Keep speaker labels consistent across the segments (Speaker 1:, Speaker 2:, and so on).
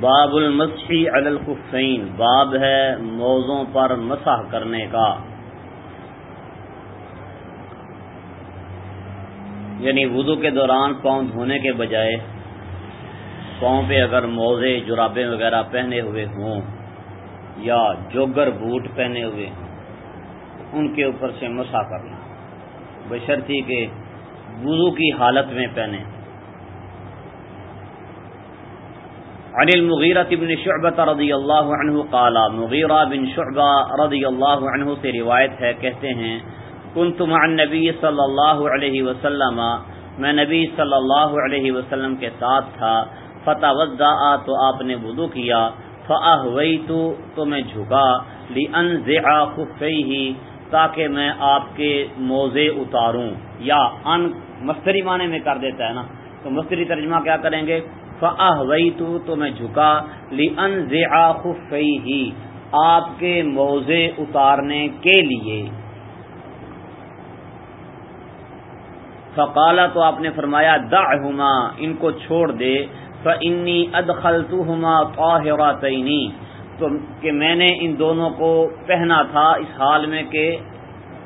Speaker 1: باب المسح علی الخفین۔ باب ہے موزوں پر مسح کرنے کا۔ یعنی وضو کے دوران پاؤں دھونے کے بجائے پاؤں پہ اگر موزے جرابیں وغیرہ پہنے ہوئے ہوں یا جوگر بوٹ پہنے ہوئے ہوں، ان کے اوپر سے مسا کرنا۔ بشرطی کہ وضو کی حالت میں پہنے۔ عن المغیرہ بن شعبہ رضی اللہ عنہ قال، مغیرہ بن شعبہ رضی اللہ عنہ سے روایت ہے، کہتے ہیں، کنت مع النبی صلی اللہ علیہ وسلم، میں نبی صلی اللہ علیہ وسلم کے ساتھ تھا فتح وضا تو آپ نے وضو کیا فاہویت تو میں جھکا لانزع خفیہ تاکہ میں آپ کے موزے اتاروں۔ یا ان مستری معنی میں کر دیتا ہے نا۔ تو مستری ترجمہ کیا کریں گے؟ فاہویت تو میں جھکا لانزع خفیہ آپ کے موزے اتارنے کے لیے۔ فقالا تو آپ نے فرمایا، دعہما، ان کو چھوڑ دے۔ فانی ادخلتهما طاهرتين تو کہ میں نے ان دونوں کو پہنا تھا اس حال میں کہ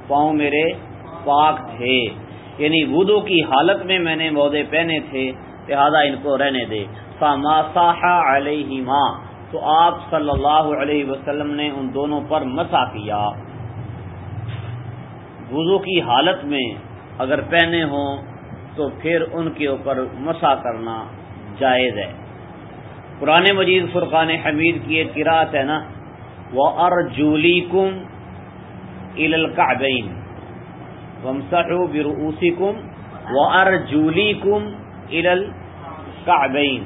Speaker 1: پاؤں میرے پاک تھے۔ یعنی وضو کی حالت میں میں نے موزے پہنے تھے، لہذا ان کو رہنے دے۔ فما صاح علیہما تو آپ صلی اللہ علیہ وسلم نے ان دونوں پر مسا کیا۔ وضو کی حالت میں اگر پہنے ہوں تو پھر ان کے اوپر مسا کرنا۔ جائز ہے۔ قرآن مجید فرقان حمید کی ایک قرات ہے نا وہ ارجولی کم القعبین ومسحو برؤوسی کم و ارجولی کم القعبین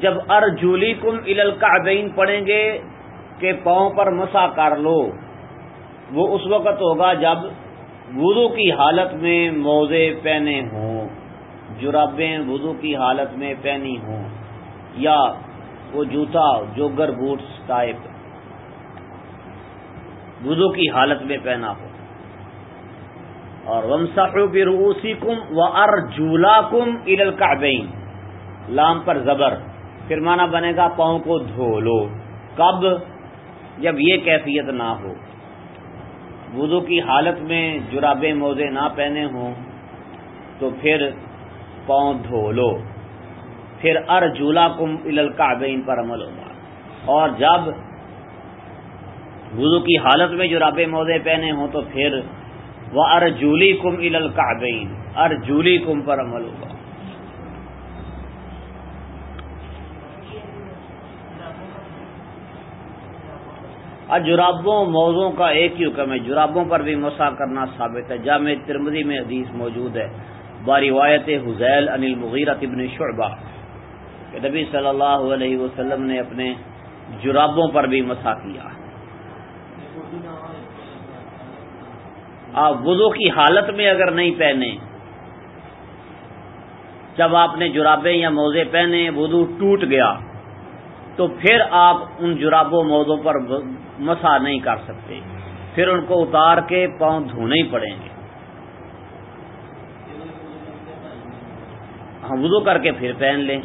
Speaker 1: جب ارجولی کم القعبین پڑھیں گے کہ پاؤں پر مسا کر لو، وہ اس وقت ہوگا جب وضو کی حالت میں موزے پہنے ہوں۔ جرابیں وضو کی حالت میں پہنی ہوں، یا وہ جوتا جوگر بوٹس ٹائپ، وضو کی حالت میں پہنا ہو اور ومساخو کم و ار جولا کم ارل لام پر زبر، پھر مانا بنے گا پاؤں کو دھو لو۔ کب؟ جب یہ کیفیت نہ ہو۔ وضو کی حالت میں جرابے موزے نہ پہنے ہوں، تو پھر پاؤں دھو لو۔ پھر ار جولا کم الکعبین پر عمل ہوگا۔ اور جب وضو کی حالت میں جرابے موزے پہنے ہوں تو پھر وہ ار جولی کم الکعبین ار جولی کم پر عمل ہوگا۔ اور جرابوں موضوع کا ایک ہی حکم ہے۔ جرابوں پر بھی مسا کرنا ثابت ہے۔ جامع ترمدی میں حدیث موجود ہے۔ باروایت حزیل انل مغیرت ابن شعبہ کہ نبی صلی اللہ علیہ وسلم نے اپنے جرابوں پر بھی مسا کیا۔ آپ وضو کی حالت میں اگر نہیں پہنے، جب آپ نے جرابے یا موزے پہنے، وضو ٹوٹ گیا، تو پھر آپ ان جرابوں موزوں پر مسا نہیں کر سکتے۔ پھر ان کو اتار کے پاؤں دھونے ہی پڑیں گے۔ ہاں وضو کر کے پھر پہن لیں۔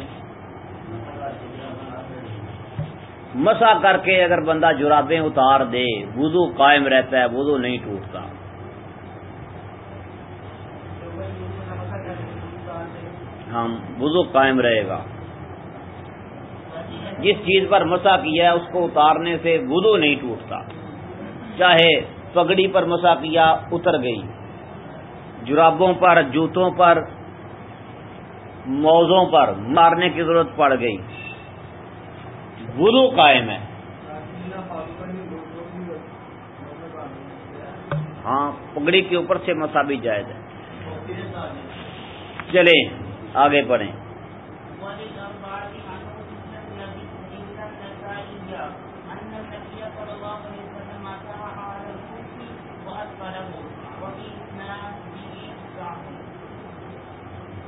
Speaker 1: مسا کر کے اگر بندہ جرابیں اتار دے، وضو قائم رہتا ہے، وضو نہیں ٹوٹتا۔ ہاں وضو قائم رہے گا۔ جس چیز پر مسا کیا ہے اس کو اتارنے سے وضو نہیں ٹوٹتا۔ چاہے پگڑی پر مسا کیا، اتر گئی۔ جرابوں پر، جوتوں پر موزوں پر مارنے کی ضرورت پڑ گئی۔ وضو قائم ہے۔ ہاں پگڑی کے اوپر سے مسا بھی جائز ہے۔ چلیں، آگے پڑھیں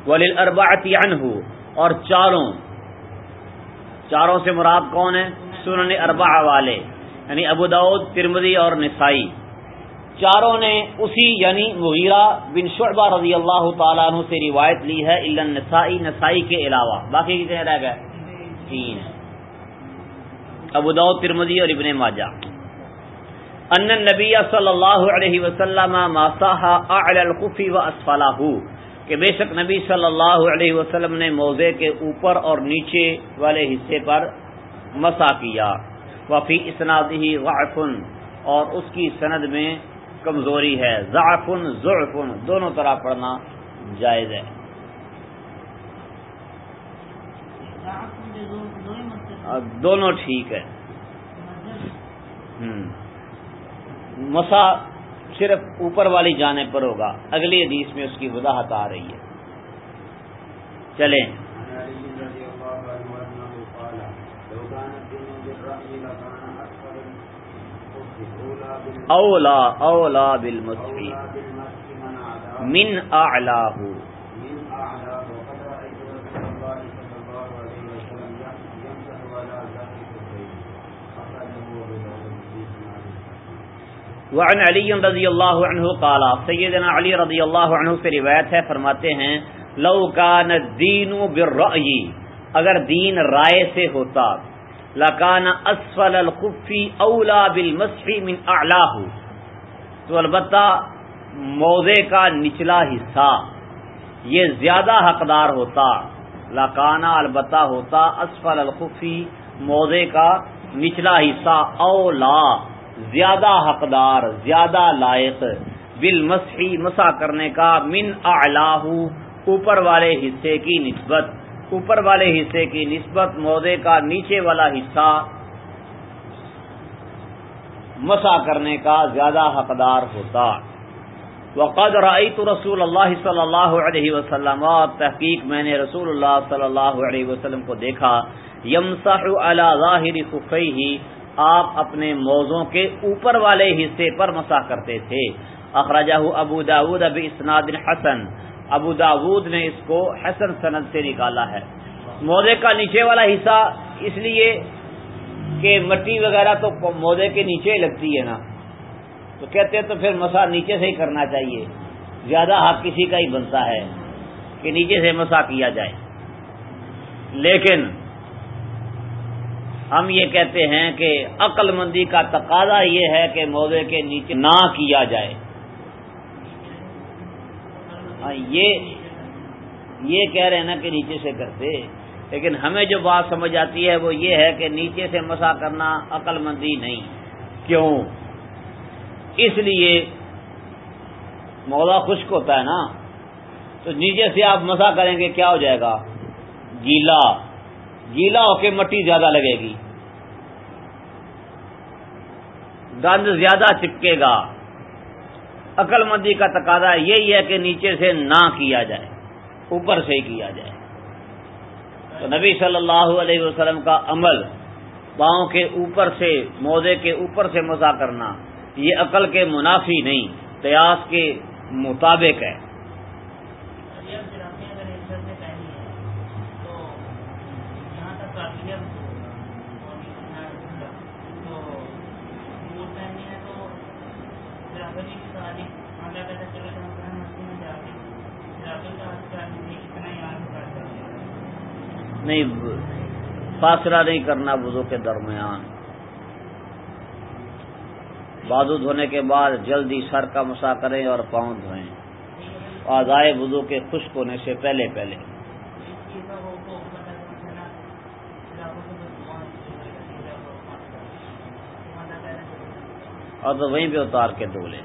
Speaker 1: ولیل ارباتی عنہ، اور چاروں چاروں سے مراد کون ہے سنن اربع والے یعنی ابو داود ترمدی اور نسائی۔ چاروں نے اسی یعنی مغیرہ بن شعبہ رضی اللہ تعالیٰ عنہ سے روایت لی ہے، الا نسائی نسائی کے علاوہ۔ باقی کتنے رہ گئے؟ تین۔ ابو داود ترمدی اور ابن ماجہ۔ ان النبی صلی اللہ علیہ وسلم ماساہ اعلی القف و اسفلہ۔ کہ بے شک نبی صلی اللہ علیہ وسلم نے موضع کے اوپر اور نیچے والے حصے پر مسا کیا۔ وفی اسنادی ضعفن، اور اس کی سند میں کمزوری ہے۔ ضعفن ضعفن، دونوں طرح پڑھنا جائز ہے۔ دونوں ٹھیک ہے۔ مسا صرف اوپر والی جانے پر ہوگا۔ اگلی حدیث میں اس کی وضاحت آ رہی ہے۔ چلیں۔ اولا اولا بالمسفی من اعلاہو وعن علی رضی اللہ عنہ قالا سیدنا علی رضی اللہ عنہ سے روایت ہے، فرماتے ہیں، لو کان الدین بالرأی، اگر دین رائے سے ہوتا، لکان اسفل الخفی اولا بالمسح من اعلاہ، تو البتہ موضع کا نچلا حصہ، یہ زیادہ حقدار ہوتا لکانا البتہ ہوتا، اسفل الخفی موضع کا نچلا حصہ اولا۔ زیادہ حقدار، زیادہ لائق، بالمسحی مسا کرنے کا، من اعلاہ اوپر والے حصے کی نسبت، اوپر والے حصے کی نسبت مودے کا نیچے والا حصہ مسا کرنے کا زیادہ حقدار ہوتا۔ وقد رأيت رسول اللہ صلی اللہ علیہ وسلم، تحقیق میں نے رسول اللہ صلی اللہ علیہ وسلم کو دیکھا، یمسح علی ظاہر خفیہ آپ اپنے موزوں کے اوپر والے حصے پر مسا کرتے تھے۔ اخراجہ ابو داود ابی اسناد حسن۔ ابو داود نے اس کو حسن سند سے نکالا ہے۔ موزے کا نیچے والا حصہ اس لیے کہ مٹی وغیرہ تو موزے کے نیچے لگتی ہے نا۔ تو کہتے ہیں تو پھر مسا نیچے سے ہی کرنا چاہیے۔ زیادہ حق کسی کا ہی بنتا ہے کہ نیچے سے مسا کیا جائے۔ لیکن ہم یہ کہتے ہیں کہ عقل مندی کا تقاضا یہ ہے کہ موزے کے نیچے نہ کیا جائے۔ ہاں، یہ یہ کہہ رہے ہیں نا کہ نیچے سے کرتے، لیکن ہمیں جو بات سمجھ آتی ہے وہ یہ ہے کہ نیچے سے مسا کرنا عقل مندی نہیں۔ کیوں؟ اس لیے مولا خشک ہوتا ہے نا، تو نیچے سے آپ مسا کریں گے کیا ہو جائے گا؟ گیلا۔ گیلا ہو کے مٹی زیادہ لگے گی۔ گند زیادہ چپکے گا۔ عقل مندی کا تقاضا یہی ہے کہ نیچے سے نہ کیا جائے، اوپر سے کیا جائے۔ تو نبی صلی اللہ علیہ وسلم کا عمل، پاؤں کے اوپر سے، موزے کے اوپر سے مسا کرنا، یہ عقل کے منافی نہیں، قیاس کے مطابق ہے۔ فاصلہ نہیں کرنا وضو کے درمیان۔ بازو دھونے کے بعد جلدی سر کا مسا کریں اور پاؤں دھوئیں۔ آزائے وضو کے خشک ہونے سے پہلے پہلے۔ اور تو وہیں پہ اتار کے دھو لیں۔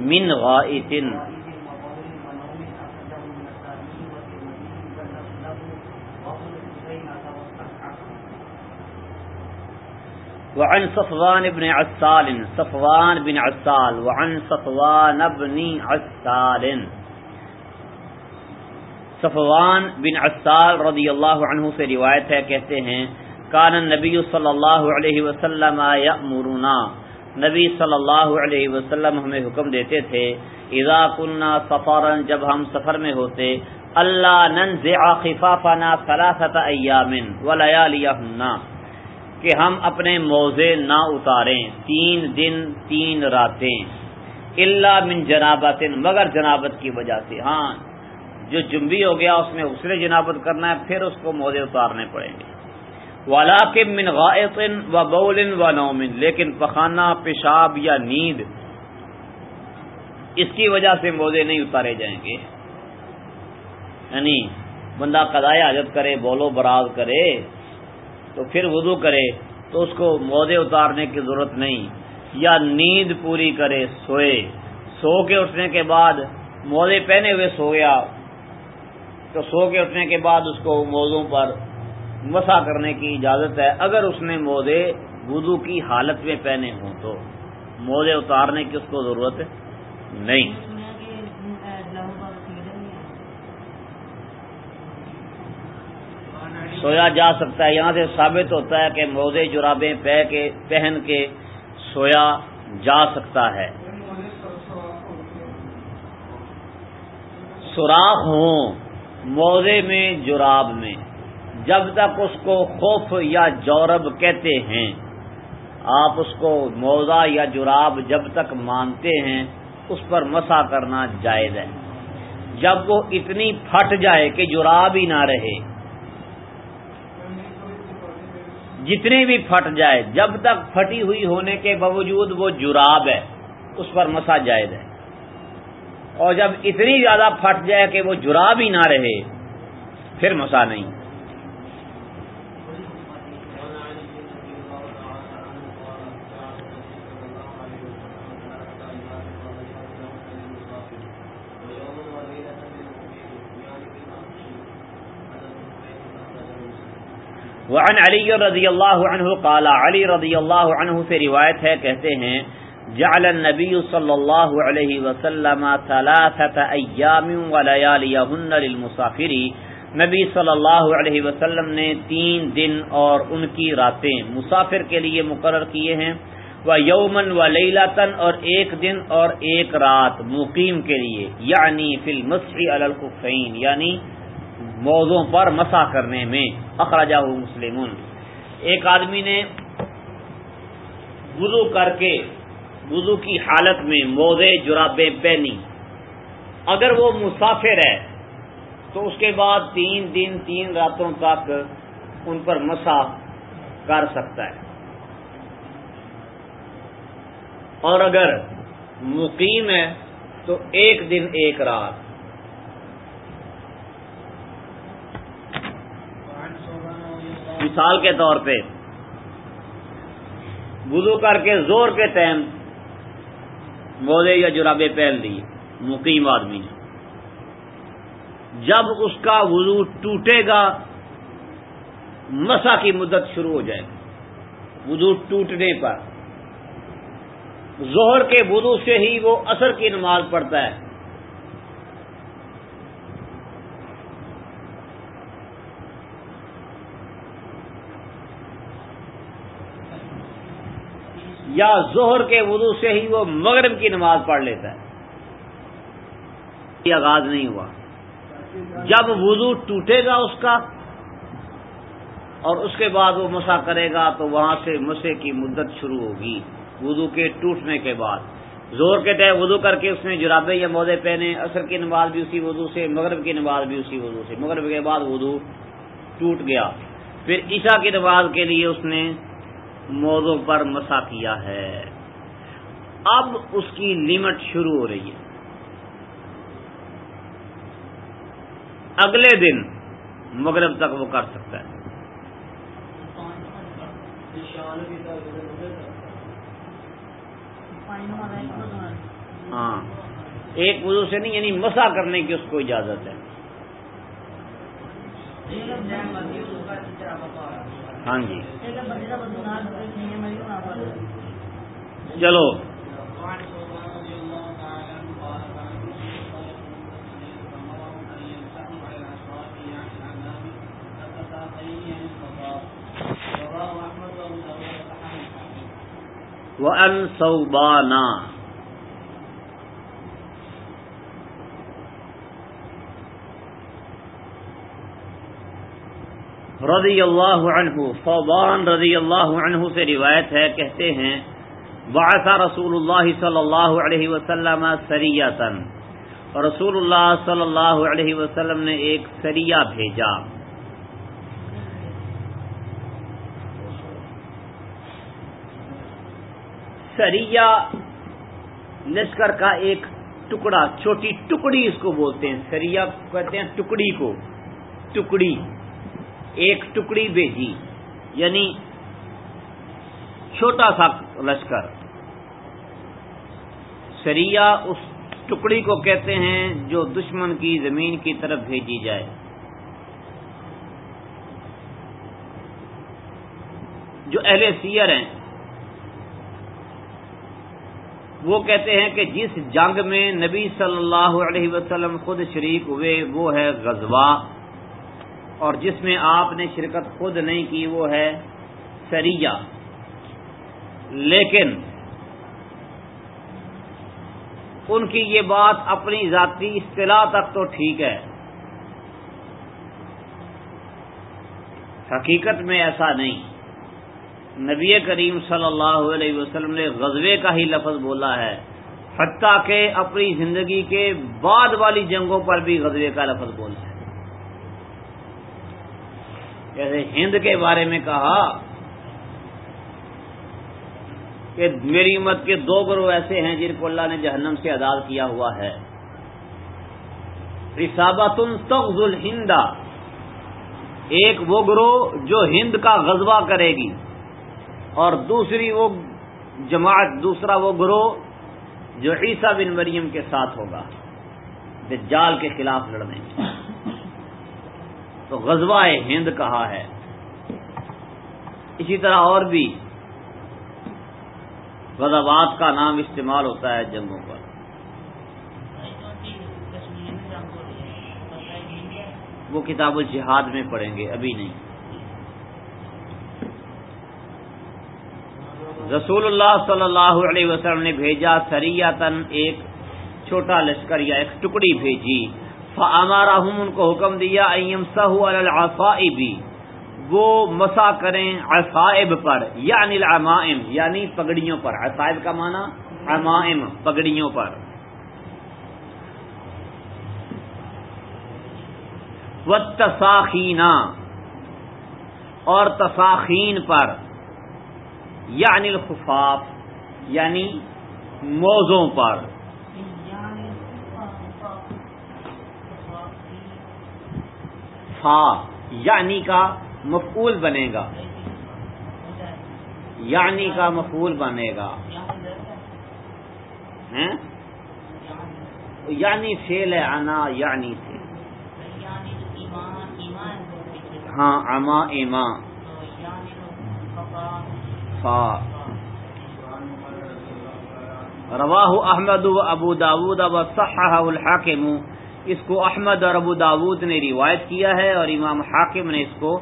Speaker 1: من غائط. وعن صفوان بن عسال صفوان بن عسال. وعن صفوان بن عسال. صفوان بن عسال رضی اللہ عنہ سے روایت ہے، کہتے ہیں، کان نبی صلی اللہ علیہ وسلم یأمرنا. نبی صلی اللہ علیہ وسلم ہمیں حکم دیتے تھے، اذا کننا سفرا، جب ہم سفر میں ہوتے اللہ ننزع خفافنا ثلاثه ایام ولیالیہن کہ ہم اپنے موزے نہ اتاریں، تین دن، تین راتیں اللہ من جنابت، مگر جنابت کی وجہ سے۔ ہاں جو جنبی ہو گیا اس میں اسرے جنابت کرنا ہے، پھر اس کو موزے اتارنے پڑیں گے۔ ولاکم من غائط و بول و نومن لیکن پخانہ، پیشاب یا نیند، اس کی وجہ سے موزے نہیں اتارے جائیں گے۔ یعنی بندہ قضائے حاجت کرے، بولو، براز کرے، تو پھر وضو کرے، تو اس کو موزے اتارنے کی ضرورت نہیں۔ یا نیند پوری کرے، سوئے۔ سو کے اٹھنے کے بعد موزے پہنے ہوئے سو گیا تو سو کے اٹھنے کے بعد اس کو موزوں پر مسا کرنے کی اجازت ہے۔ اگر اس نے موزے وضو کی حالت میں پہنے ہوں تو موزے اتارنے کی اس کو ضرورت نہیں۔ سویا جا سکتا ہے۔ یہاں سے ثابت ہوتا ہے کہ موزے جرابیں پہ کے پہن کے سویا جا سکتا ہے۔ سوراخ ہوں۔ موزے میں، جراب میں۔ جب تک اس کو خوف یا جورب کہتے ہیں، آپ اس کو موزہ یا جراب جب تک مانتے ہیں، اس پر مسا کرنا جائز ہے۔ جب وہ اتنی پھٹ جائے کہ جراب ہی نہ رہے، جتنی بھی پھٹ جائے، جب تک پھٹی ہوئی ہونے کے باوجود وہ جراب ہے، اس پر مسا جائز ہے۔ اور جب اتنی زیادہ پھٹ جائے کہ وہ جراب ہی نہ رہے، پھر مسا نہیں۔ وعن علی رضی اللہ عنہ قال، علی رضی اللہ عنہ سے روایت ہے، کہتے ہیں جعل النبی صلی اللہ علیہ وسلم ثلاثة ایام ولیالیہن للمسافری نبی صلی اللہ علیہ وسلم نے تین دن اور ان کی راتیں مسافر کے لیے مقرر کیے ہیں. وہ یومن و لیلاتن اور ایک دن اور ایک رات مقیم کے لیے. یعنی فی المسح علی یعنی موضوع پر مسا کرنے میں. اخراجہ مسلم ایک آدمی نے وضو کر کے وضو کی حالت میں موزے جرابیں پہنی اگر وہ مسافر ہے، تو اس کے بعد تین دن، تین راتوں تک ان پر مسا کر سکتا ہے۔ اور اگر مقیم ہے، تو ایک دن، ایک رات۔ مثال کے طور پہ، وضو کر کے زور کے ٹائم موزے یا جرابے پہن لیے مقیم آدمی۔ نے جب اس کا وضو ٹوٹے گا، مسا کی مدت شروع ہو جائے گی۔ وضو ٹوٹنے پر۔ زہر کے وضو سے ہی وہ اثر کی نماز پڑھتا ہے۔ یا زہر کے وضو سے ہی وہ مغرب کی نماز پڑھ لیتا ہے۔ یہ آغاز نہیں ہوا۔ جب وضو ٹوٹے گا اس کا اور اس کے بعد وہ مسا کرے گا تو وہاں سے مسے کی مدت شروع ہوگی۔ وضو کے ٹوٹنے کے بعد۔ زور کے تحت وضو کر کے اس نے جرابے یا مودے پہنے اثر کی نماز بھی اسی وضو سے، مغرب کی نماز بھی اسی وضو سے۔ مغرب کے بعد وضو ٹوٹ گیا۔ پھر عشاء کی نماز کے لیے اس نے موضوع پر مسا کیا ہے۔ اب اس کی لمٹ شروع ہو رہی ہے۔ اگلے دن مغرب تک وہ کر سکتا ہے۔ ہاں۔ ایک وضو سے نہیں یعنی مسا کرنے کی اس کو اجازت ہے۔ ہاں جی۔ چلو۔ ان سوبانا رضی اللہ عنہ فوبان رضی اللہ عنہ سے روایت ہے، کہتے ہیں بعث رسول اللہ صلی اللہ علیہ وسلم سریتن رسول اللہ صلی اللہ علیہ وسلم نے ایک سریہ بھیجا. سریہ لشکر کا ایک ٹکڑا، چھوٹی ٹکڑی اس کو بولتے ہیں. سریہ کہتے ہیں ٹکڑی کو. ٹکڑی. ایک ٹکڑی بھیجی. یعنی چھوٹا سا لشکر۔ سریا اس ٹکڑی کو کہتے ہیں جو دشمن کی زمین کی طرف بھیجی جائے۔ جو اہل سیر ہیں، وہ کہتے ہیں کہ جس جنگ میں نبی صلی اللہ علیہ وسلم خود شریک ہوئے، وہ ہے غزوہ۔ اور جس میں آپ نے شرکت خود نہیں کی، وہ ہے سریہ لیکن ان کی یہ بات اپنی ذاتی اصطلاح تک تو ٹھیک ہے۔ حقیقت میں ایسا نہیں۔ نبی کریم صلی اللہ علیہ وسلم نے غزوے کا ہی لفظ بولا ہے۔ حتیٰ کہ اپنی زندگی کے بعد والی جنگوں پر بھی غزوے کا لفظ بولا ہے۔ جیسے ہند کے بارے میں کہا کہ میری امت کے دو گروہ ایسے ہیں جن کو اللہ نے جہنم سے آزاد کیا ہوا ہے۔ رسابتن تغز الہندا ایک وہ گروہ جو ہند کا غزوہ کرے گی اور دوسری وہ جماعت، دوسرا وہ گروہ جو عیسیٰ بن مریم کے ساتھ ہوگا، دجال کے خلاف لڑنے۔ تو غزوہ ہند کہا ہے؟ اسی طرح اور بھی غزوات کا نام استعمال ہوتا ہے جنگوں پر۔ وہ کتاب الجہاد میں پڑھیں گے، ابھی نہیں۔ رسول اللہ صلی اللہ علیہ وسلم نے بھیجا سریا تن ایک چھوٹا لشکر یا ایک ٹکڑی بھیجی۔ ہمارا ہم ان کو حکم دیا ایم سہو بھی وہ مسا کریں عصائب پر یعنی العمائم یعنی پگڑیوں پر۔ عصائب کا معنی عمائم، پگڑیوں پر۔ و تساخینہ اور تساخین پر یعنی الخفاف یعنی موزوں پر۔ فا یعنی کا مفعول بنے گا۔ یعنی کا مفعول بنے گا۔ ہاں؟ یعنی فیل ہے انا یعنی سے ہاں اما اما فا۔ رواہ احمد و ابو داود و صحح الحاکم۔ اس کو احمد اور ابو داود نے روایت کیا ہے اور امام حاکم نے اس کو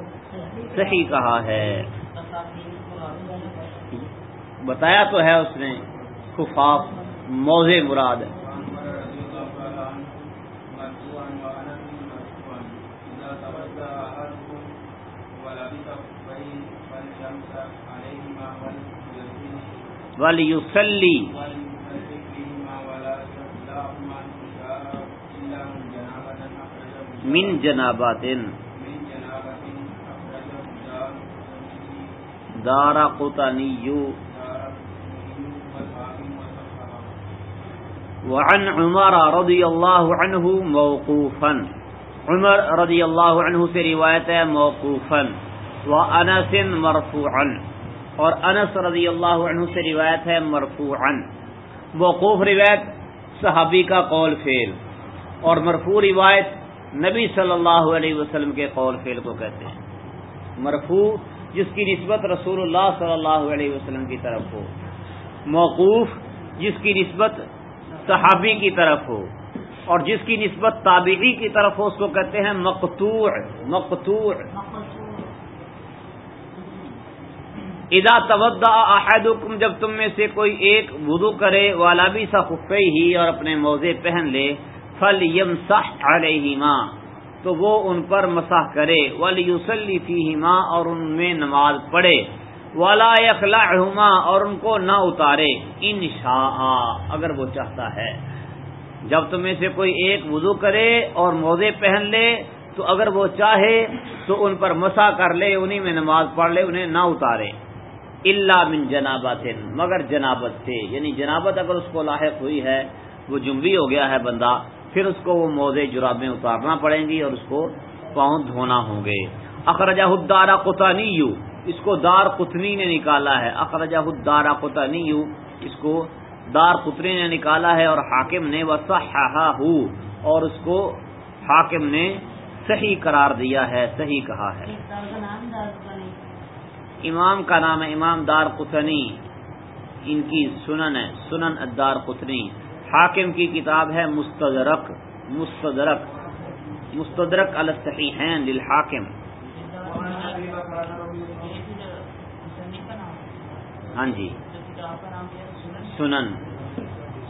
Speaker 1: صحیح کہا ہے۔ بتایا تو ہے اس نے خفاف موزے مراد۔ ولی من جنابات۔ دارا قطنی وعن عمر رضی اللہ عنہ موقوفا، عمر رضی اللہ عنہ سے روایت ہے موقوفا، وانس مرفوعا، اور انس رضی اللہ عنہ سے روایت ہے مرفوعا۔ موقوف روایت صحابی کا قول فیل اور مرفوع روایت نبی صلی اللہ علیہ وسلم کے قول فیل کو کہتے ہیں۔ مرفوع جس کی نسبت رسول اللہ صلی اللہ علیہ وسلم کی طرف ہو۔ موقوف جس کی نسبت صحابی کی طرف ہو۔ اور جس کی نسبت تابعی کی طرف ہو، اس کو کہتے ہیں مقتوع مقتوع ادا تودا احدکم، جب تم میں سے کوئی ایک وضو کرے، والا بھی سخفے ہی اور اپنے موزے پہن لے فل یم سح تو وہ ان پر مسح کرے۔ ولی یوسلی فیہما اور ان میں نماز پڑھے۔ ولا یخلعہما اور ان کو نہ اتارے۔ ان اگر وہ چاہتا ہے۔ جب تم میں سے کوئی ایک وضو کرے اور موزے پہن لے، تو اگر وہ چاہے، تو ان پر مسا کر لے، انہی میں نماز پڑھ لے، انہیں نہ اتارے۔ اللہ من جنابت مگر جنابت سے۔ یعنی جنابت اگر اس کو لاحق ہوئی ہے، وہ جنبی ہو گیا ہے بندہ۔ پھر اس کو وہ موزے جرابیں اتارنا پڑیں گی اور اس کو پاؤں دھونا ہوں گے۔ اخرجہ الدارا قطانی اس کو دار قطنی نے نکالا ہے۔ اخرجہ الدارا قطانی اس کو دار قطنی نے نکالا ہے اور حاکم نے وصححہ، اور اس کو حاکم نے صحیح قرار دیا ہے، صحیح کہا ہے۔ امام کا نام ہے امام دار قطنی۔ ان کی سنن ہے، سنن ادار قطنی۔ حاکم کی کتاب ہے مستدرک مستدرک مستدرک الصحیحین للحاکم۔ ہاں جی۔ سنن۔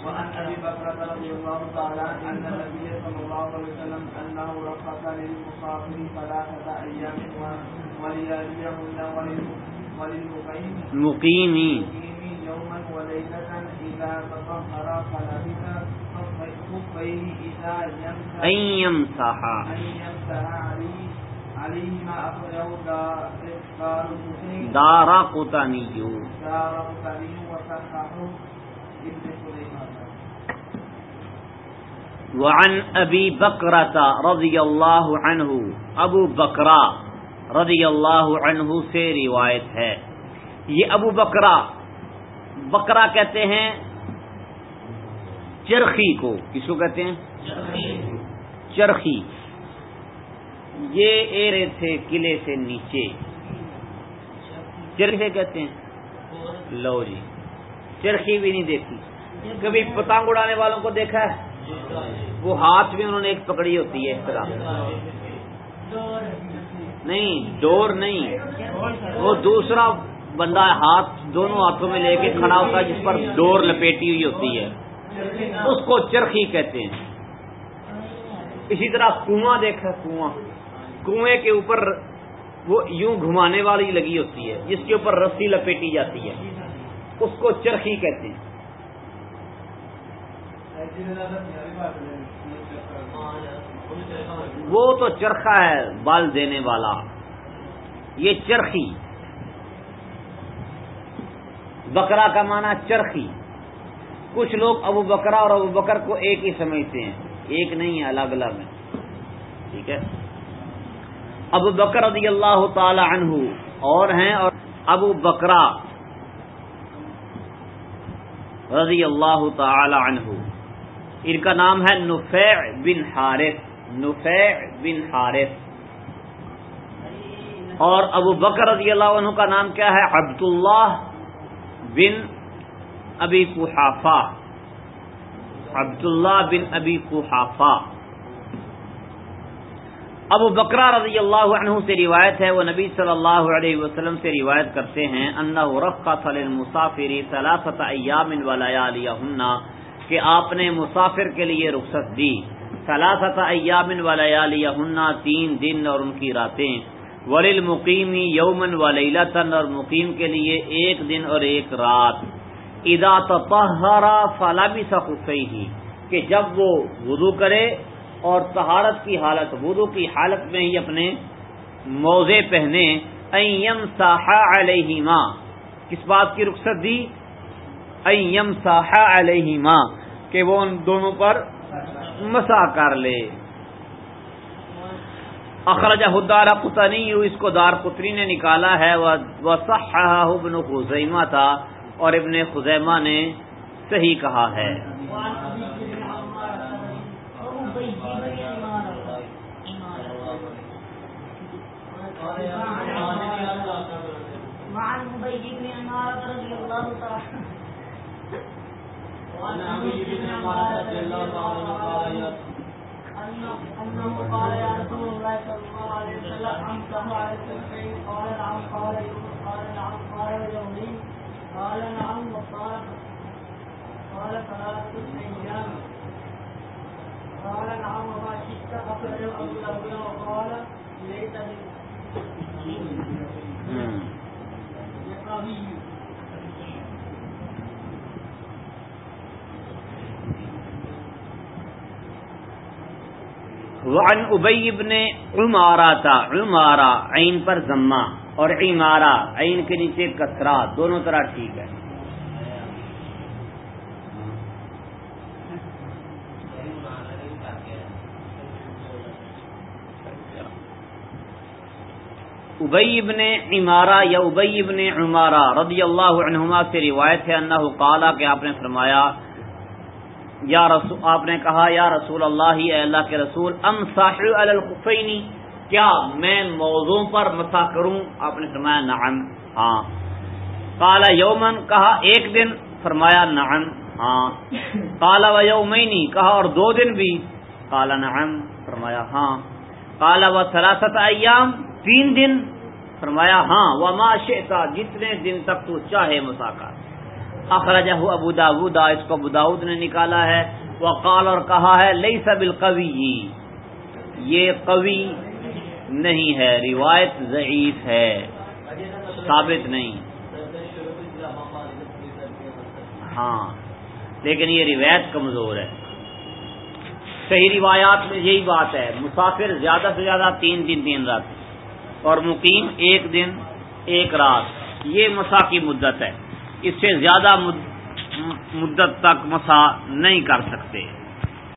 Speaker 2: وعن ابي بكر رضي الله تعالى ان النبي صلى الله عليه وسلم انه رخص للمسافر ثلاثه ايام ولياليهن وللمقيم
Speaker 1: مقیمی
Speaker 2: يوما وليله اذا تطهر فلبث خفيه اذا يمسح
Speaker 1: ایم صحا
Speaker 2: ان يمسح عليه عليهما اخرجه دار الحسين
Speaker 1: دارا قطنی
Speaker 2: دار الحسين وصححه ابن خزيمه
Speaker 1: وعن ابی بکرتا رضی اللہ عنہ ابو بکرا رضی اللہ عنہ سے روایت ہے. یہ ابو بکرا بکرا کہتے ہیں چرخی کو، کس کو کہتے ہیں؟ چرخی۔ یہ ایرے تھے قلعے سے نیچے۔ چرخے کہتے ہیں؟ لو جی۔ چرخی بھی نہیں دیکھی۔ کبھی پتنگ اڑانے والوں کو دیکھا ہے؟ وہ ہاتھ میں انہوں نے ایک پکڑی ہوتی ہے اس طرح۔ نہیں، ڈور نہیں۔ وہ دوسرا بندہ ہاتھ دونوں ہاتھوں میں لے کے کھڑا ہوتا ہے، جس پر ڈور لپیٹی ہوئی ہوتی ہے۔ اس کو چرخی کہتے ہیں۔ اسی طرح کنواں دیکھا کنواں۔ کنویں کے اوپر وہ یوں گھمانے والی لگی ہوتی ہے، جس کے اوپر رسی لپیٹی جاتی ہے۔ اس کو چرخی کہتے ہیں۔ وہ تو چرخا ہے، بال دینے والا۔ یہ چرخی۔ بکرا کا معنی چرخی۔ کچھ لوگ ابو بکرا اور ابو بکر کو ایک ہی سمجھتے ہیں، ایک نہیں ہے، الگ الگ ہے ٹھیک ہے؟ ابو بکر رضی اللہ تعالی عنہ اور ہیں اور ابو بکرا رضی اللہ تعالی عنہ۔ ان کا نام ہے نفیع بن حارث، نفیع بن حارث۔ اور ابو بکر رضی اللہ عنہ کا نام کیا ہے؟ عبداللہ بن ابی قحافہ، عبداللہ بن ابی قحافہ۔ ابو بکرا رضی اللہ عنہ سے روایت ہے، وہ نبی صلی اللہ علیہ وسلم سے روایت کرتے ہیں انہ رخ مسافری ثلاثت ایام ولیالیہن کہ آپ نے مسافر کے لیے رخصت دی۔ ثلاثت ایام ولیالیہن تین دن اور ان کی راتیں۔ ولیل مقیمی یومن ولیلتن اور مقیم کے لیے ایک دن اور ایک رات۔ ادا تطہر فلابس خفیہ، کہ جب وہ وضو کرے اور طہارت کی حالت، وضو کی حالت میں ہی اپنے موزے پہنے ایم ساحا علیہما۔ کس بات کی رخصت دی؟ ایم ساحا علیہما، کہ وہ ان دونوں پر مسا کر لے۔ اخرجہ دار قطنی اس کو دار قطری نے نکالا ہے وہ ابن خزیمہ تھا اور ابن خزیمہ نے صحیح کہا ہے۔
Speaker 3: وعن أنه قال يا رسول الله صلى الله عليه وسلم أمسح على الكفين قال نعم. قال قال نعم. قال يومين قال نعم. وقال قال ثلاثة أيام قال نعم. وما شئت أخرجه أبو داود
Speaker 1: وعن ابی ابن عمارہ تھا عمارہ، عین پر ضمہ اور عمارہ، عین کے نیچے کسرا دونوں طرح ٹھیک ہے۔ ابئی ابن عمارہ یا ابئی ابن عمارہ رضی اللہ عنہما سے روایت ہے انہ قالا کہ آپ نے فرمایا یا رسول آپ نے کہا، یا رسول اللہ اے اللہ کے رسول، ام صاحب الخفینی کیا میں موضوع پر مسا کروں؟ آپ نے فرمایا، نعم ہاں۔ کالا یومن، کہا، ایک دن۔ فرمایا، نعم ہاں۔ کالا و یومینی کہا، اور دو دن بھی۔ کالا نعم، فرمایا ہاں۔ کالا و سلاست ایام، تین دن۔ فرمایا ہاں۔ وہ معاشا جتنے دن تک تو چاہے مساکر اخرجہ ابو داود اس کو ابو داود نے نکالا ہے۔ وہ قال اور کہا ہے لئی سب یہ قوی نہیں ہے، روایت ضعیف ہے، ثابت نہیں۔ ہاں لیکن یہ روایت کمزور ہے۔ صحیح روایات میں یہی بات ہے، مسافر زیادہ سے زیادہ تین دن تین رات، اور مقیم ایک دن، ایک رات۔ یہ مسا کی مدت ہے۔ اس سے زیادہ مدت تک مسا نہیں کر سکتے۔